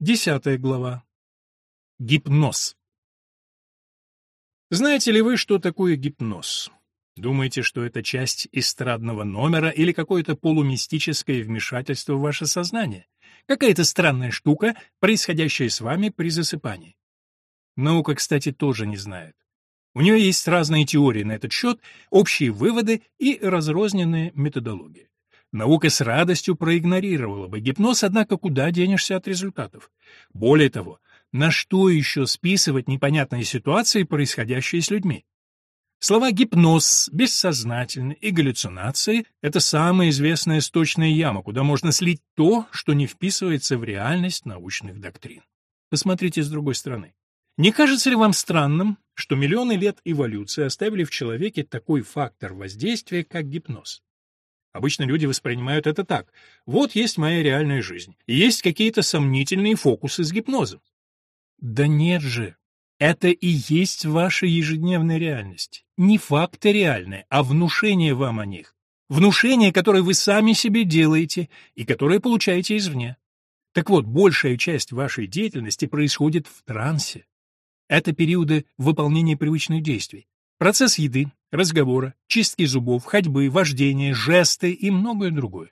Десятая глава. Гипноз. Знаете ли вы, что такое гипноз? Думаете, что это часть эстрадного номера или какое-то полумистическое вмешательство в ваше сознание? Какая-то странная штука, происходящая с вами при засыпании? Наука, кстати, тоже не знает. У нее есть разные теории на этот счет, общие выводы и разрозненные методологии. Наука с радостью проигнорировала бы гипноз, однако куда денешься от результатов? Более того, на что еще списывать непонятные ситуации, происходящие с людьми? Слова «гипноз», «бессознательно» и «галлюцинации» — это самая известная сточная яма, куда можно слить то, что не вписывается в реальность научных доктрин. Посмотрите с другой стороны. Не кажется ли вам странным, что миллионы лет эволюции оставили в человеке такой фактор воздействия, как гипноз? Обычно люди воспринимают это так. Вот есть моя реальная жизнь, и есть какие-то сомнительные фокусы с гипнозом. Да нет же. Это и есть ваша ежедневная реальность. Не факты реальные, а внушение вам о них. Внушение, которое вы сами себе делаете и которое получаете извне. Так вот, большая часть вашей деятельности происходит в трансе. Это периоды выполнения привычных действий. Процесс еды, разговора, чистки зубов, ходьбы, вождения, жесты и многое другое.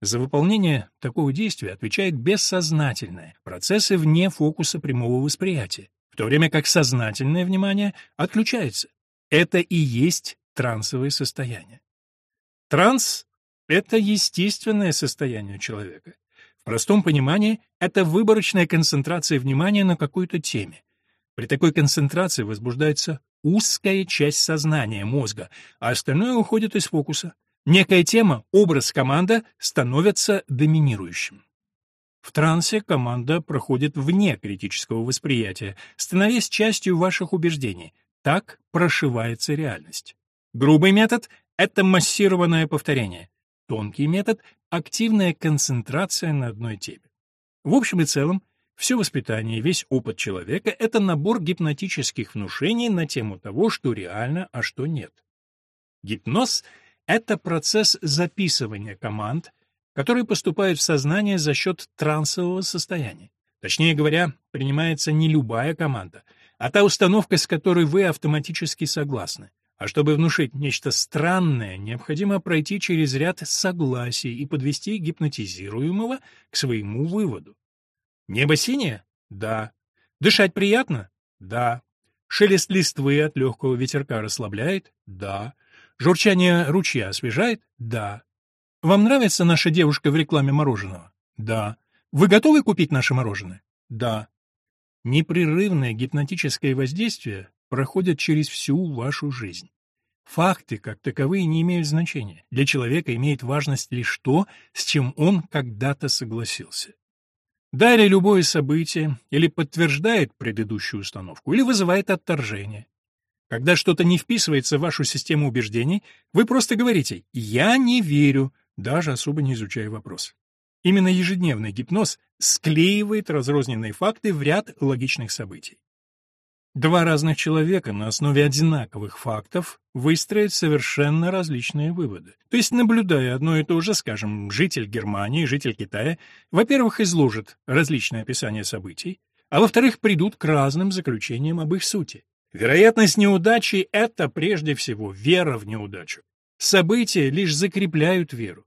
За выполнение такого действия отвечает бессознательное, процессы вне фокуса прямого восприятия, в то время как сознательное внимание отключается. Это и есть трансовое состояние. Транс — это естественное состояние человека. В простом понимании это выборочная концентрация внимания на какой-то теме. При такой концентрации возбуждается узкая часть сознания, мозга, а остальное уходит из фокуса. Некая тема, образ, команда становятся доминирующим. В трансе команда проходит вне критического восприятия, становясь частью ваших убеждений. Так прошивается реальность. Грубый метод — это массированное повторение. Тонкий метод — активная концентрация на одной теме. В общем и целом, все воспитание, весь опыт человека — это набор гипнотических внушений на тему того, что реально, а что нет. Гипноз — это процесс записывания команд, которые поступают в сознание за счет трансового состояния. Точнее говоря, принимается не любая команда, а та установка, с которой вы автоматически согласны. А чтобы внушить нечто странное, необходимо пройти через ряд согласий и подвести гипнотизируемого к своему выводу. Небо синее? Да. Дышать приятно? Да. Шелест листвы от легкого ветерка расслабляет? Да. Журчание ручья освежает? Да. Вам нравится наша девушка в рекламе мороженого? Да. Вы готовы купить наше мороженое? Да. Непрерывное гипнотическое воздействие проходит через всю вашу жизнь. Факты, как таковые, не имеют значения. Для человека имеет важность лишь то, с чем он когда-то согласился. Далее любое событие или подтверждает предыдущую установку, или вызывает отторжение. Когда что-то не вписывается в вашу систему убеждений, вы просто говорите «я не верю», даже особо не изучая вопрос. Именно ежедневный гипноз склеивает разрозненные факты в ряд логичных событий. Два разных человека на основе одинаковых фактов выстроят совершенно различные выводы. То есть, наблюдая одно и то же, скажем, житель Германии, житель Китая, во-первых, изложат различные описания событий, а во-вторых, придут к разным заключениям об их сути. Вероятность неудачи — это прежде всего вера в неудачу. События лишь закрепляют веру.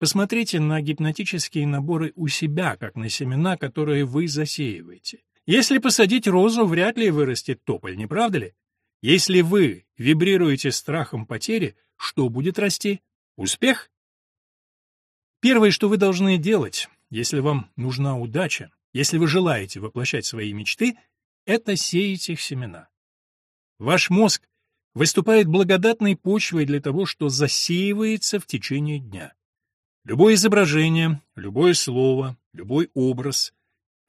Посмотрите на гипнотические наборы у себя, как на семена, которые вы засеиваете. Если посадить розу, вряд ли вырастет тополь, не правда ли? Если вы вибрируете страхом потери, что будет расти? Успех? Первое, что вы должны делать, если вам нужна удача, если вы желаете воплощать свои мечты, это сеять их семена. Ваш мозг выступает благодатной почвой для того, что засеивается в течение дня. Любое изображение, любое слово, любой образ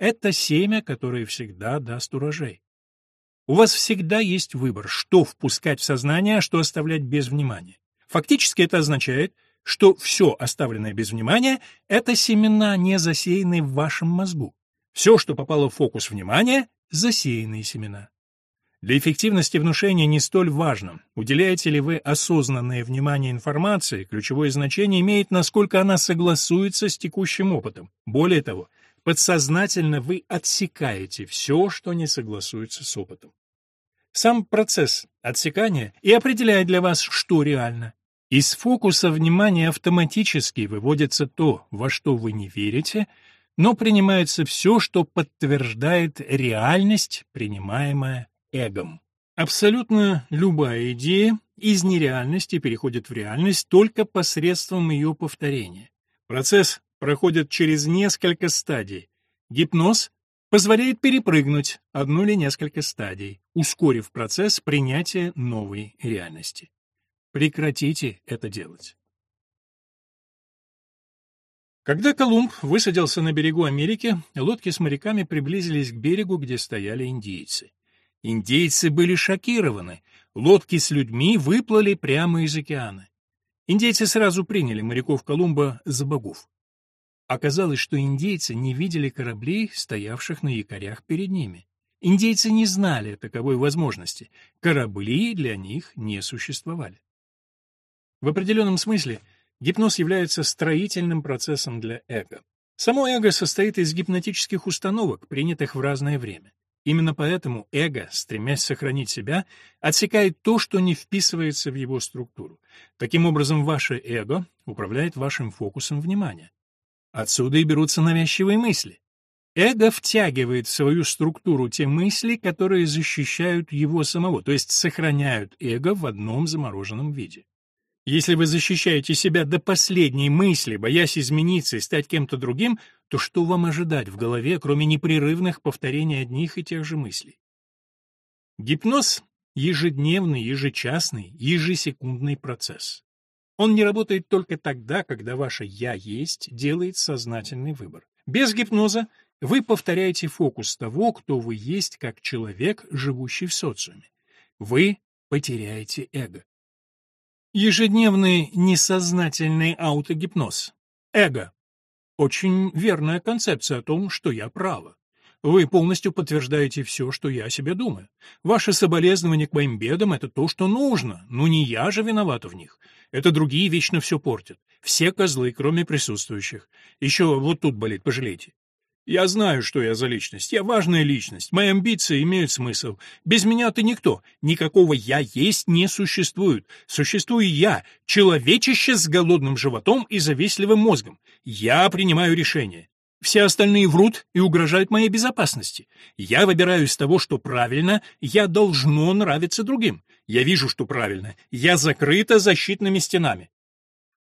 это семя, которое всегда даст урожай. У вас всегда есть выбор, что впускать в сознание, а что оставлять без внимания. Фактически это означает, что все оставленное без внимания — это семена, не засеянные в вашем мозгу. Все, что попало в фокус внимания — засеянные семена. Для эффективности внушения не столь важно, уделяете ли вы осознанное внимание информации, ключевое значение имеет, насколько она согласуется с текущим опытом. Более того, подсознательно вы отсекаете все, что не согласуется с опытом. Сам процесс отсекания и определяет для вас, что реально. Из фокуса внимания автоматически выводится то, во что вы не верите, но принимается все, что подтверждает реальность, принимаемая эгом. Абсолютно любая идея из нереальности переходит в реальность только посредством ее повторения. Процесс проходит через несколько стадий. Гипноз позволяет перепрыгнуть одну или несколько стадий, ускорив процесс принятия новой реальности. Прекратите это делать. Когда Колумб высадился на берегу Америки, лодки с моряками приблизились к берегу, где стояли индейцы. Индейцы были шокированы. Лодки с людьми выплыли прямо из океана. Индейцы сразу приняли моряков Колумба за богов. Оказалось, что индейцы не видели кораблей, стоявших на якорях перед ними. Индейцы не знали таковой возможности. Корабли для них не существовали. В определенном смысле гипноз является строительным процессом для эго. Само эго состоит из гипнотических установок, принятых в разное время. Именно поэтому эго, стремясь сохранить себя, отсекает то, что не вписывается в его структуру. Таким образом, ваше эго управляет вашим фокусом внимания. Отсюда и берутся навязчивые мысли. Эго втягивает в свою структуру те мысли, которые защищают его самого, то есть сохраняют эго в одном замороженном виде. Если вы защищаете себя до последней мысли, боясь измениться и стать кем-то другим, то что вам ожидать в голове, кроме непрерывных повторений одних и тех же мыслей? Гипноз — ежедневный, ежечасный, ежесекундный процесс. Он не работает только тогда, когда ваше «я есть» делает сознательный выбор. Без гипноза вы повторяете фокус того, кто вы есть как человек, живущий в социуме. Вы потеряете эго. Ежедневный несознательный аутогипноз. Эго. Очень верная концепция о том, что я права. Вы полностью подтверждаете все, что я о себе думаю. Ваши соболезнования к моим бедам — это то, что нужно, но не я же виновата в них. Это другие вечно все портят. Все козлы, кроме присутствующих. Еще вот тут болит, пожалейте. Я знаю, что я за личность. Я важная личность. Мои амбиции имеют смысл. Без меня ты никто. Никакого «я есть» не существует. Существую я, человечище с голодным животом и завистливым мозгом. Я принимаю решения. Все остальные врут и угрожают моей безопасности. Я выбираю из того, что правильно, я должно нравиться другим. Я вижу, что правильно. Я закрыта защитными стенами.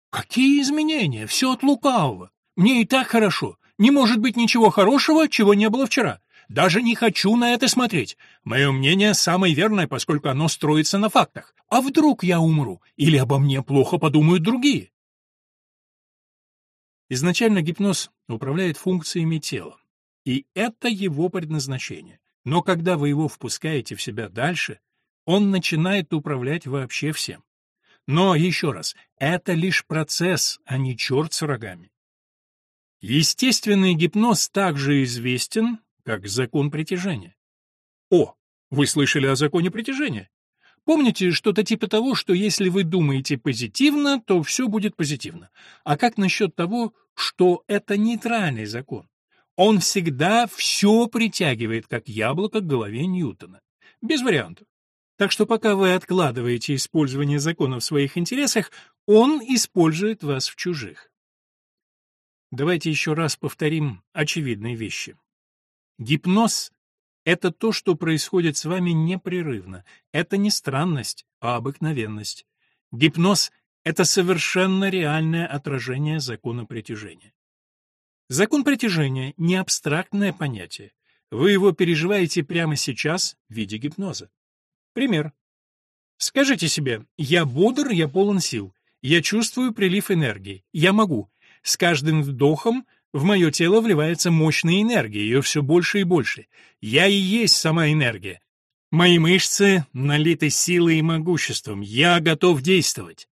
Какие изменения? Все от лукавого. Мне и так хорошо. Не может быть ничего хорошего, чего не было вчера. Даже не хочу на это смотреть. Мое мнение самое верное, поскольку оно строится на фактах. А вдруг я умру? Или обо мне плохо подумают другие? Изначально гипноз управляет функциями тела, и это его предназначение. Но когда вы его впускаете в себя дальше, он начинает управлять вообще всем. Но, еще раз, это лишь процесс, а не черт с рогами. Естественный гипноз также известен, как закон притяжения. О, вы слышали о законе притяжения? Помните что-то типа того, что если вы думаете позитивно, то все будет позитивно. А как насчет того, что это нейтральный закон? Он всегда все притягивает, как яблоко к голове Ньютона. Без вариантов. Так что пока вы откладываете использование закона в своих интересах, он использует вас в чужих. Давайте еще раз повторим очевидные вещи. Гипноз это то, что происходит с вами непрерывно. Это не странность, а обыкновенность. Гипноз — это совершенно реальное отражение закона притяжения. Закон притяжения — не абстрактное понятие. Вы его переживаете прямо сейчас в виде гипноза. Пример. Скажите себе «Я бодр, я полон сил, я чувствую прилив энергии, я могу». С каждым вдохом в мое тело вливается мощная энергия, ее все больше и больше. Я и есть сама энергия. Мои мышцы налиты силой и могуществом. Я готов действовать.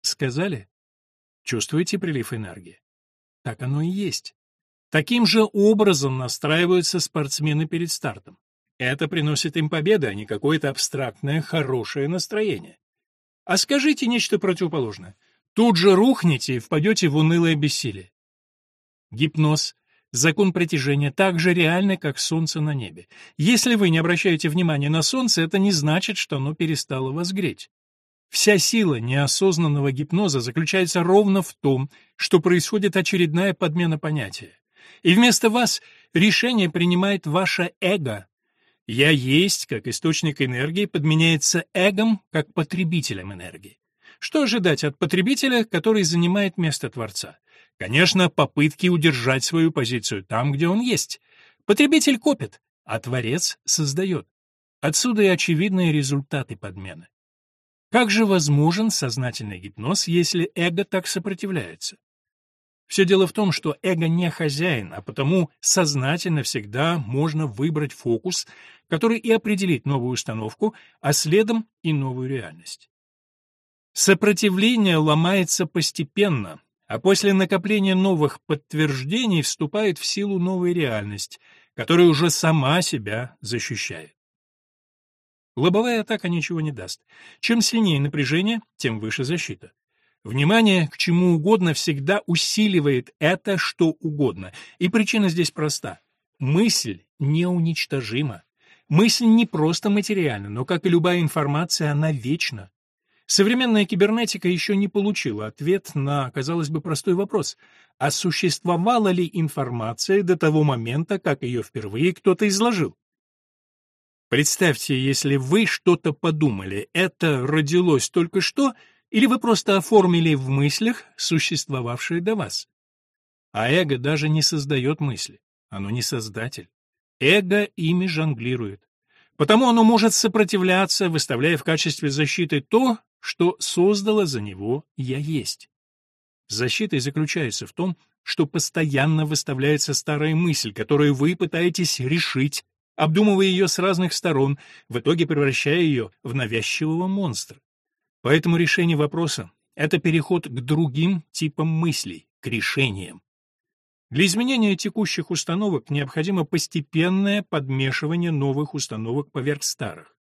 Сказали? Чувствуете прилив энергии? Так оно и есть. Таким же образом настраиваются спортсмены перед стартом. Это приносит им победу, а не какое-то абстрактное хорошее настроение. А скажите нечто противоположное. Тут же рухнете и впадете в унылое бессилие. Гипноз Закон притяжения так же реальный, как солнце на небе. Если вы не обращаете внимания на солнце, это не значит, что оно перестало вас греть. Вся сила неосознанного гипноза заключается ровно в том, что происходит очередная подмена понятия. И вместо вас решение принимает ваше эго. «Я есть» как источник энергии подменяется эгом как потребителем энергии. Что ожидать от потребителя, который занимает место Творца? Конечно, попытки удержать свою позицию там, где он есть. Потребитель копит, а Творец создает. Отсюда и очевидные результаты подмены. Как же возможен сознательный гипноз, если эго так сопротивляется? Все дело в том, что эго не хозяин, а потому сознательно всегда можно выбрать фокус, который и определит новую установку, а следом и новую реальность. Сопротивление ломается постепенно, а после накопления новых подтверждений вступает в силу новая реальность, которая уже сама себя защищает. Лобовая атака ничего не даст. Чем сильнее напряжение, тем выше защита. Внимание к чему угодно всегда усиливает это что угодно, и причина здесь проста. Мысль неуничтожима. Мысль не просто материальна, но, как и любая информация, она вечна. Современная кибернетика еще не получила ответ на, казалось бы, простой вопрос. А существовала ли информация до того момента, как ее впервые кто-то изложил? Представьте, если вы что-то подумали, это родилось только что, или вы просто оформили в мыслях существовавшее до вас? А эго даже не создает мысли, оно не создатель. Эго ими жонглирует. Потому оно может сопротивляться, выставляя в качестве защиты то, что создало за него «я есть». Защитой заключается в том, что постоянно выставляется старая мысль, которую вы пытаетесь решить, обдумывая ее с разных сторон, в итоге превращая ее в навязчивого монстра. Поэтому решение вопроса — это переход к другим типам мыслей, к решениям. Для изменения текущих установок необходимо постепенное подмешивание новых установок поверх старых.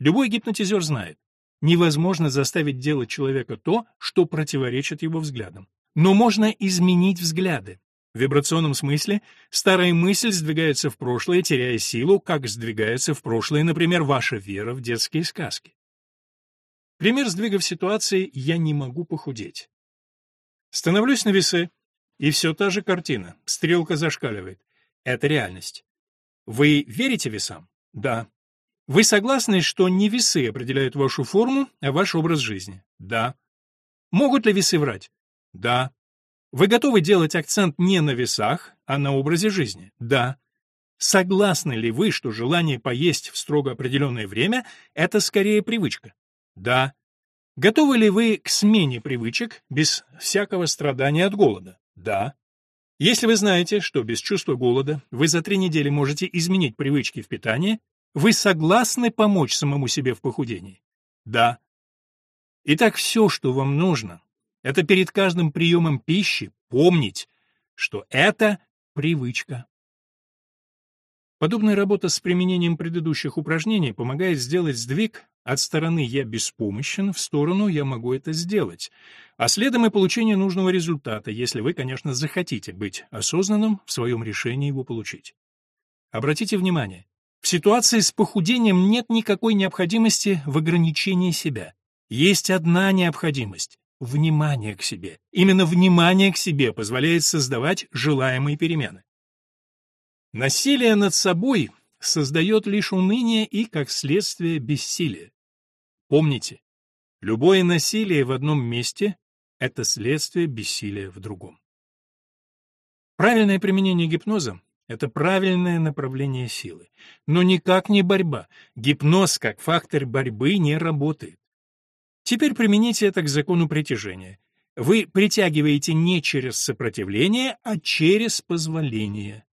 Любой гипнотизер знает, Невозможно заставить делать человека то, что противоречит его взглядам. Но можно изменить взгляды. В вибрационном смысле старая мысль сдвигается в прошлое, теряя силу, как сдвигается в прошлое, например, ваша вера в детские сказки. Пример сдвига в ситуации «я не могу похудеть». Становлюсь на весы, и все та же картина. Стрелка зашкаливает. Это реальность. Вы верите весам? Да. Вы согласны, что не весы определяют вашу форму, а ваш образ жизни? Да. Могут ли весы врать? Да. Вы готовы делать акцент не на весах, а на образе жизни? Да. Согласны ли вы, что желание поесть в строго определенное время – это скорее привычка? Да. Готовы ли вы к смене привычек без всякого страдания от голода? Да. Если вы знаете, что без чувства голода вы за три недели можете изменить привычки в питании, вы согласны помочь самому себе в похудении? Да. Итак, все, что вам нужно, это перед каждым приемом пищи помнить, что это привычка. Подобная работа с применением предыдущих упражнений помогает сделать сдвиг от стороны «я беспомощен» в сторону «я могу это сделать», а следом и получение нужного результата, если вы, конечно, захотите быть осознанным в своем решении его получить. Обратите внимание, в ситуации с похудением нет никакой необходимости в ограничении себя. Есть одна необходимость — внимание к себе. Именно внимание к себе позволяет создавать желаемые перемены. Насилие над собой создает лишь уныние и, как следствие, бессилие. Помните, любое насилие в одном месте — это следствие бессилия в другом. Правильное применение гипноза это правильное направление силы. Но никак не борьба. Гипноз как фактор борьбы не работает. Теперь примените это к закону притяжения. Вы притягиваете не через сопротивление, а через позволение.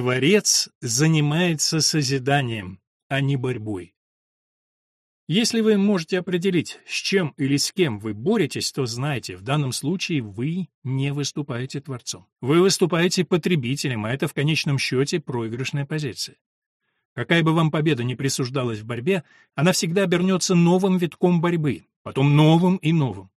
Творец занимается созиданием, а не борьбой. Если вы можете определить, с чем или с кем вы боретесь, то знайте, в данном случае вы не выступаете творцом. Вы выступаете потребителем, а это в конечном счете проигрышная позиция. Какая бы вам победа ни присуждалась в борьбе, она всегда обернется новым витком борьбы, потом новым и новым.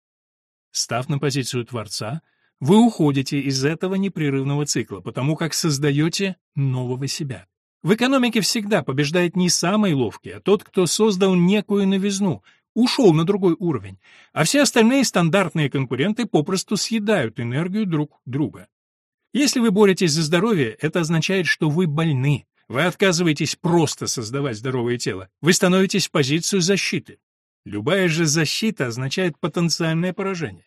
Став на позицию Творца, Вы уходите из этого непрерывного цикла, потому как создаете нового себя. В экономике всегда побеждает не самый ловкий, а тот, кто создал некую новизну, ушел на другой уровень, а все остальные стандартные конкуренты попросту съедают энергию друг друга. Если вы боретесь за здоровье, это означает, что вы больны. Вы отказываетесь просто создавать здоровое тело. Вы становитесь в позицию защиты. Любая же защита означает потенциальное поражение.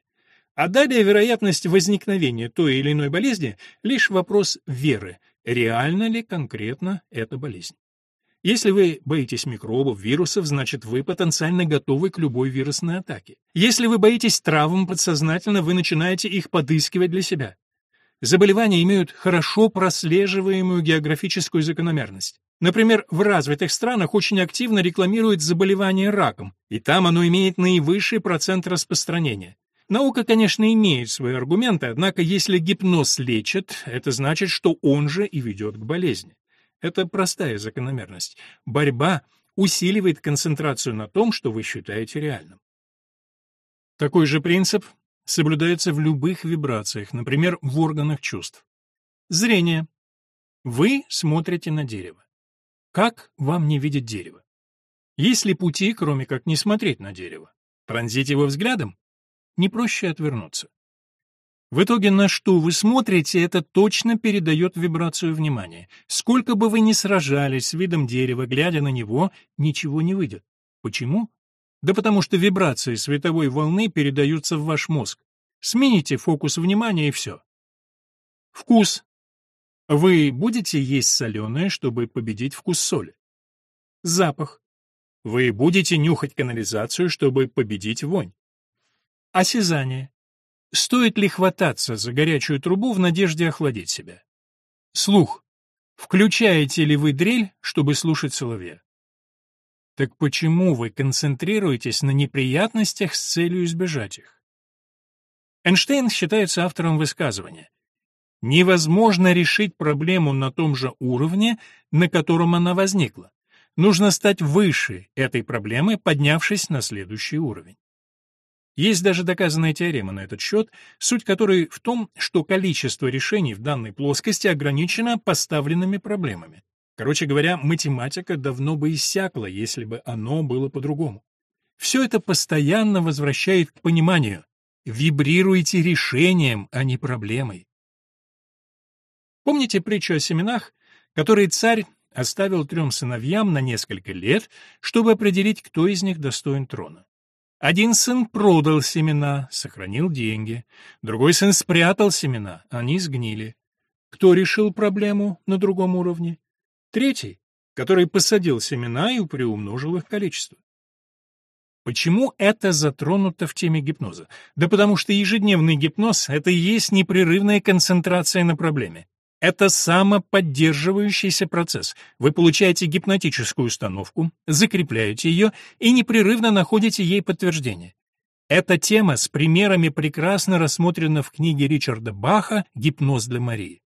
А далее вероятность возникновения той или иной болезни – лишь вопрос веры, реально ли конкретно эта болезнь. Если вы боитесь микробов, вирусов, значит вы потенциально готовы к любой вирусной атаке. Если вы боитесь травм подсознательно, вы начинаете их подыскивать для себя. Заболевания имеют хорошо прослеживаемую географическую закономерность. Например, в развитых странах очень активно рекламируют заболевание раком, и там оно имеет наивысший процент распространения. Наука, конечно, имеет свои аргументы, однако если гипноз лечит, это значит, что он же и ведет к болезни. Это простая закономерность. Борьба усиливает концентрацию на том, что вы считаете реальным. Такой же принцип соблюдается в любых вибрациях, например, в органах чувств. Зрение. Вы смотрите на дерево. Как вам не видеть дерево? Есть ли пути, кроме как не смотреть на дерево? Пронзить его взглядом? Не проще отвернуться. В итоге на что вы смотрите, это точно передает вибрацию внимания. Сколько бы вы ни сражались с видом дерева, глядя на него, ничего не выйдет. Почему? Да потому что вибрации световой волны передаются в ваш мозг. Смените фокус внимания и все. Вкус. Вы будете есть соленое, чтобы победить вкус соли. Запах. Вы будете нюхать канализацию, чтобы победить вонь. Осязание. Стоит ли хвататься за горячую трубу в надежде охладить себя? Слух. Включаете ли вы дрель, чтобы слушать соловья? Так почему вы концентрируетесь на неприятностях с целью избежать их? Эйнштейн считается автором высказывания «Невозможно решить проблему на том же уровне, на котором она возникла. Нужно стать выше этой проблемы, поднявшись на следующий уровень». Есть даже доказанная теорема на этот счет, суть которой в том, что количество решений в данной плоскости ограничено поставленными проблемами. Короче говоря, математика давно бы иссякла, если бы оно было по-другому. Все это постоянно возвращает к пониманию. Вибрируйте решением, а не проблемой. Помните притчу о семенах, которые царь оставил трем сыновьям на несколько лет, чтобы определить, кто из них достоин трона? Один сын продал семена, сохранил деньги. Другой сын спрятал семена, они сгнили. Кто решил проблему на другом уровне? Третий, который посадил семена и приумножил их количество. Почему это затронуто в теме гипноза? Да потому что ежедневный гипноз — это и есть непрерывная концентрация на проблеме. Это самоподдерживающийся процесс. Вы получаете гипнотическую установку, закрепляете ее и непрерывно находите ей подтверждение. Эта тема с примерами прекрасно рассмотрена в книге Ричарда Баха «Гипноз для Марии».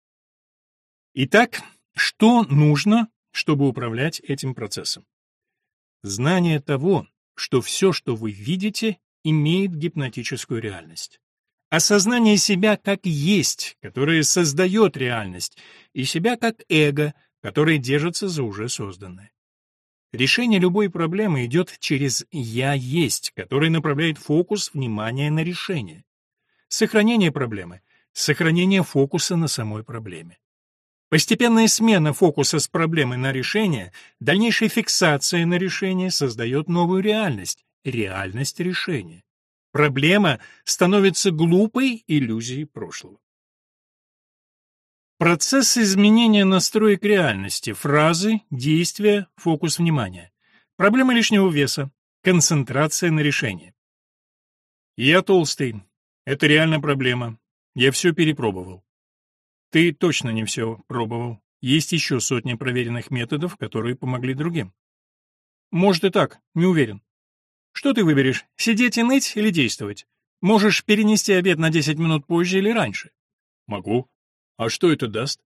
Итак, что нужно, чтобы управлять этим процессом? Знание того, что все, что вы видите, имеет гипнотическую реальность. Осознание себя как есть, которое создает реальность, и себя как эго, которое держится за уже созданное. Решение любой проблемы идет через «я есть», который направляет фокус внимания на решение. Сохранение проблемы — сохранение фокуса на самой проблеме. Постепенная смена фокуса с проблемы на решение, дальнейшая фиксация на решение создает новую реальность — реальность решения. Проблема становится глупой иллюзией прошлого. Процесс изменения настроек реальности, фразы, действия, фокус внимания. Проблема лишнего веса, концентрация на решении. Я толстый. Это реально проблема. Я все перепробовал. Ты точно не все пробовал. Есть еще сотни проверенных методов, которые помогли другим. Может и так, не уверен. Что ты выберешь, сидеть и ныть или действовать? Можешь перенести обед на 10 минут позже или раньше? Могу. А что это даст?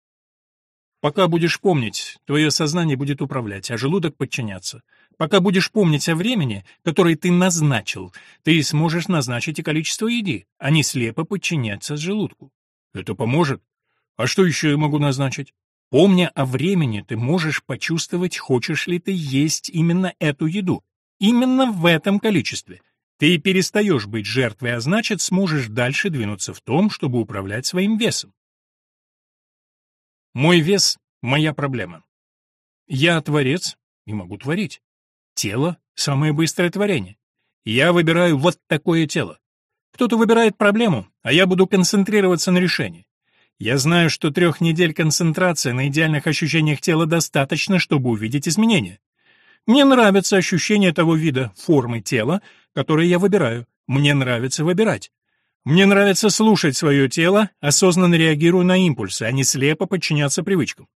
Пока будешь помнить, твое сознание будет управлять, а желудок подчиняться. Пока будешь помнить о времени, которое ты назначил, ты сможешь назначить и количество еды, а не слепо подчиняться желудку. Это поможет. А что еще я могу назначить? Помня о времени, ты можешь почувствовать, хочешь ли ты есть именно эту еду, именно в этом количестве. Ты перестаешь быть жертвой, а значит, сможешь дальше двинуться в том, чтобы управлять своим весом. Мой вес — моя проблема. Я творец и могу творить. Тело — самое быстрое творение. Я выбираю вот такое тело. Кто-то выбирает проблему, а я буду концентрироваться на решении. Я знаю, что трех недель концентрации на идеальных ощущениях тела достаточно, чтобы увидеть изменения. Мне нравится ощущение того вида формы тела, которое я выбираю. Мне нравится выбирать. Мне нравится слушать свое тело, осознанно реагируя на импульсы, а не слепо подчиняться привычкам.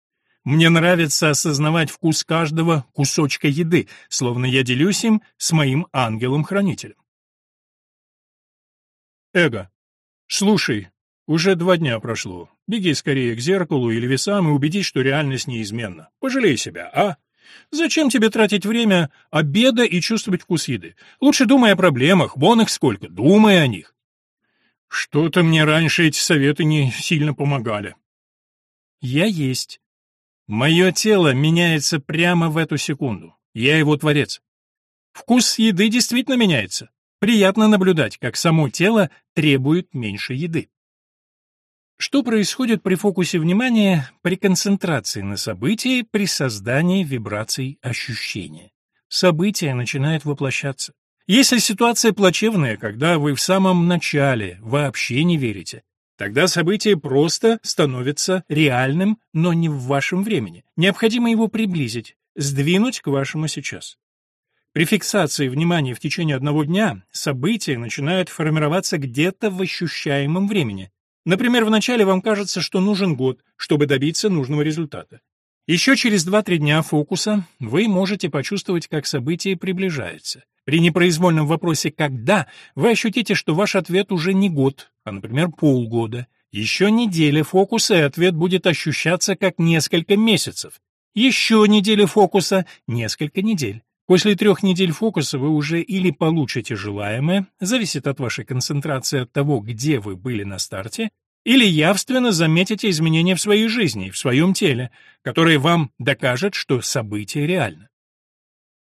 Мне нравится осознавать вкус каждого кусочка еды, словно я делюсь им с моим ангелом-хранителем. Эго. Слушай, уже два дня прошло. Беги скорее к зеркалу или весам и убедись, что реальность неизменна. Пожалей себя, а? Зачем тебе тратить время обеда и чувствовать вкус еды? Лучше думай о проблемах, вон их сколько, думай о них. Что-то мне раньше эти советы не сильно помогали. Я есть. Мое тело меняется прямо в эту секунду. Я его творец. Вкус еды действительно меняется. Приятно наблюдать, как само тело требует меньше еды. Что происходит при фокусе внимания, при концентрации на событии, при создании вибраций ощущения? Событие начинает воплощаться. Если ситуация плачевная, когда вы в самом начале вообще не верите, тогда событие просто становится реальным, но не в вашем времени. Необходимо его приблизить, сдвинуть к вашему сейчас. При фиксации внимания в течение одного дня события начинают формироваться где-то в ощущаемом времени, Например, вначале вам кажется, что нужен год, чтобы добиться нужного результата. Еще через 2-3 дня фокуса вы можете почувствовать, как событие приближается. При непроизвольном вопросе «когда» вы ощутите, что ваш ответ уже не год, а, например, полгода. Еще неделя фокуса, и ответ будет ощущаться как несколько месяцев. Еще неделя фокуса — несколько недель. После трех недель фокуса вы уже или получите желаемое, зависит от вашей концентрации от того, где вы были на старте, или явственно заметите изменения в своей жизни, в своем теле, которые вам докажут, что событие реально.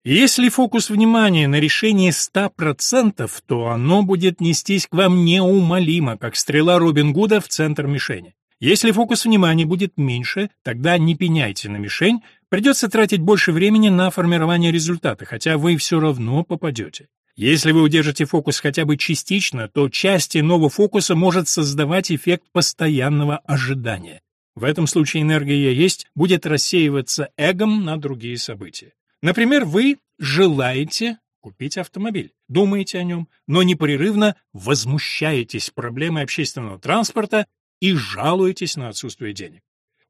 Если фокус внимания на решении 100%, то оно будет нестись к вам неумолимо, как стрела Робин Гуда в центр мишени. Если фокус внимания будет меньше, тогда не пеняйте на мишень, придется тратить больше времени на формирование результата, хотя вы все равно попадете. Если вы удержите фокус хотя бы частично, то часть иного фокуса может создавать эффект постоянного ожидания. В этом случае энергия «я есть» будет рассеиваться эгом на другие события. Например, вы желаете купить автомобиль, думаете о нем, но непрерывно возмущаетесь проблемой общественного транспорта и жалуетесь на отсутствие денег.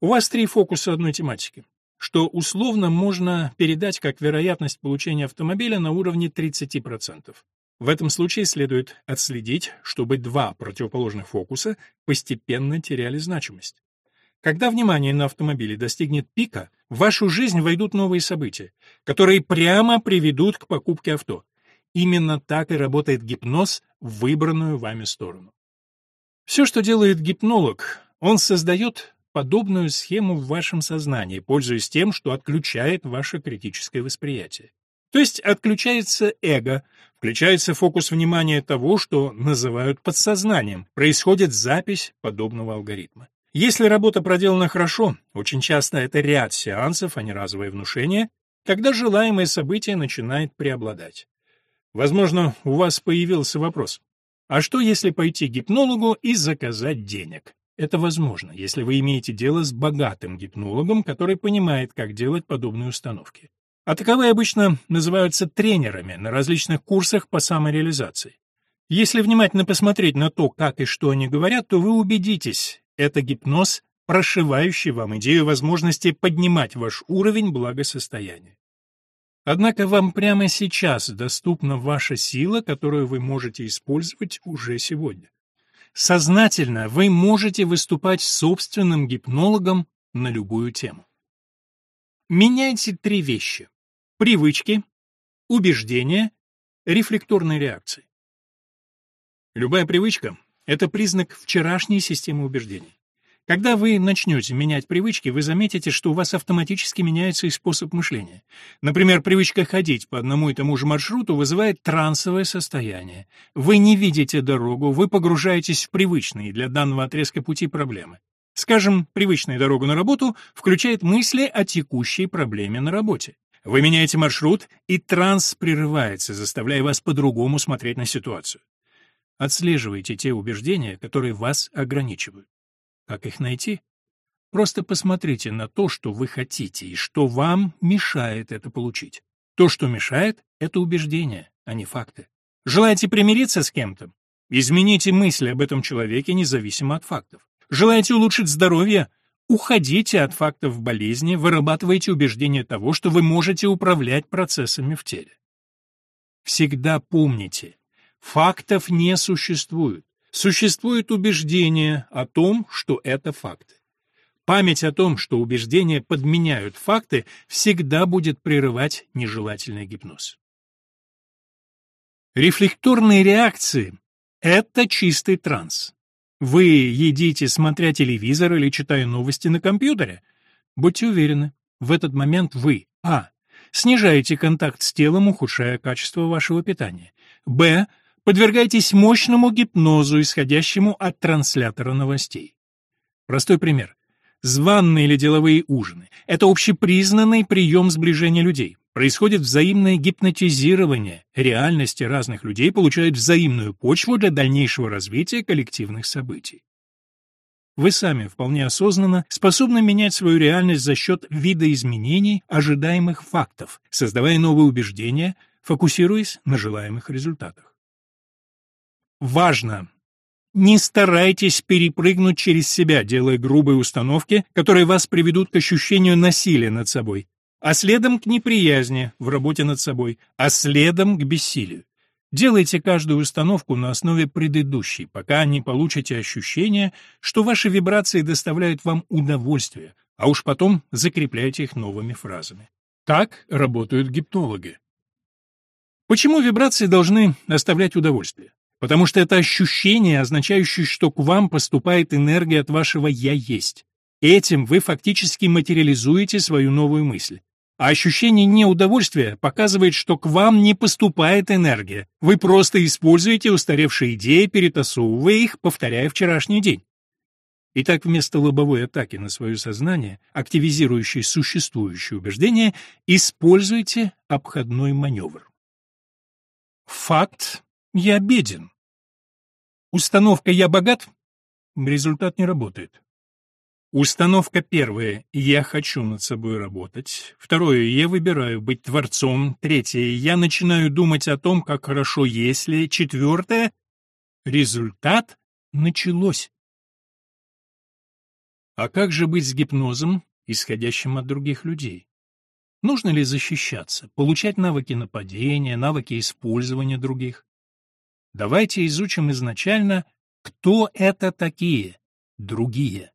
У вас три фокуса одной тематики, что условно можно передать как вероятность получения автомобиля на уровне 30%. В этом случае следует отследить, чтобы два противоположных фокуса постепенно теряли значимость. Когда внимание на автомобиле достигнет пика, в вашу жизнь войдут новые события, которые прямо приведут к покупке авто. Именно так и работает гипноз в выбранную вами сторону. Все, что делает гипнолог, он создает подобную схему в вашем сознании, пользуясь тем, что отключает ваше критическое восприятие. То есть отключается эго, включается фокус внимания того, что называют подсознанием, происходит запись подобного алгоритма. Если работа проделана хорошо, очень часто это ряд сеансов, а не разовое внушение, тогда желаемое событие начинает преобладать. Возможно, у вас появился вопрос. А что, если пойти к гипнологу и заказать денег? Это возможно, если вы имеете дело с богатым гипнологом, который понимает, как делать подобные установки. А таковые обычно называются тренерами на различных курсах по самореализации. Если внимательно посмотреть на то, как и что они говорят, то вы убедитесь, это гипноз, прошивающий вам идею возможности поднимать ваш уровень благосостояния. Однако вам прямо сейчас доступна ваша сила, которую вы можете использовать уже сегодня. Сознательно вы можете выступать собственным гипнологом на любую тему. Меняйте три вещи. Привычки, убеждения, рефлекторные реакции. Любая привычка — это признак вчерашней системы убеждений. Когда вы начнете менять привычки, вы заметите, что у вас автоматически меняется и способ мышления. Например, привычка ходить по одному и тому же маршруту вызывает трансовое состояние. Вы не видите дорогу, вы погружаетесь в привычные для данного отрезка пути проблемы. Скажем, привычная дорога на работу включает мысли о текущей проблеме на работе. Вы меняете маршрут, и транс прерывается, заставляя вас по-другому смотреть на ситуацию. Отслеживайте те убеждения, которые вас ограничивают. Как их найти? Просто посмотрите на то, что вы хотите и что вам мешает это получить. То, что мешает, это убеждения, а не факты. Желаете примириться с кем-то? Измените мысли об этом человеке независимо от фактов. Желаете улучшить здоровье? Уходите от фактов болезни, вырабатывайте убеждение того, что вы можете управлять процессами в теле. Всегда помните, фактов не существует. Существует убеждение о том, что это факты. Память о том, что убеждения подменяют факты, всегда будет прерывать нежелательный гипноз. Рефлекторные реакции — это чистый транс. Вы едите, смотря телевизор или читая новости на компьютере. Будьте уверены, в этот момент вы а. снижаете контакт с телом, ухудшая качество вашего питания, б. Подвергайтесь мощному гипнозу, исходящему от транслятора новостей. Простой пример. Званные или деловые ужины – это общепризнанный прием сближения людей. Происходит взаимное гипнотизирование. Реальности разных людей получают взаимную почву для дальнейшего развития коллективных событий. Вы сами вполне осознанно способны менять свою реальность за счет видоизменений ожидаемых фактов, создавая новые убеждения, фокусируясь на желаемых результатах. Важно! Не старайтесь перепрыгнуть через себя, делая грубые установки, которые вас приведут к ощущению насилия над собой, а следом к неприязни в работе над собой, а следом к бессилию. Делайте каждую установку на основе предыдущей, пока не получите ощущение, что ваши вибрации доставляют вам удовольствие, а уж потом закрепляйте их новыми фразами. Так работают гипнологи. Почему вибрации должны доставлять удовольствие? Потому что это ощущение, означающее, что к вам поступает энергия от вашего «я есть». Этим вы фактически материализуете свою новую мысль. А ощущение неудовольствия показывает, что к вам не поступает энергия. Вы просто используете устаревшие идеи, перетасовывая их, повторяя вчерашний день. Итак, вместо лобовой атаки на свое сознание, активизирующей существующее убеждение, используйте обходной маневр. Факт «я беден». Установка «я богат» результат не работает. Установка первая «я хочу над собой работать», второе «я выбираю быть творцом», третье «я начинаю думать о том, как хорошо если», четвертое «результат началось». А как же быть с гипнозом, исходящим от других людей? Нужно ли защищаться, получать навыки нападения, навыки использования других? Давайте изучим изначально, кто это такие другие.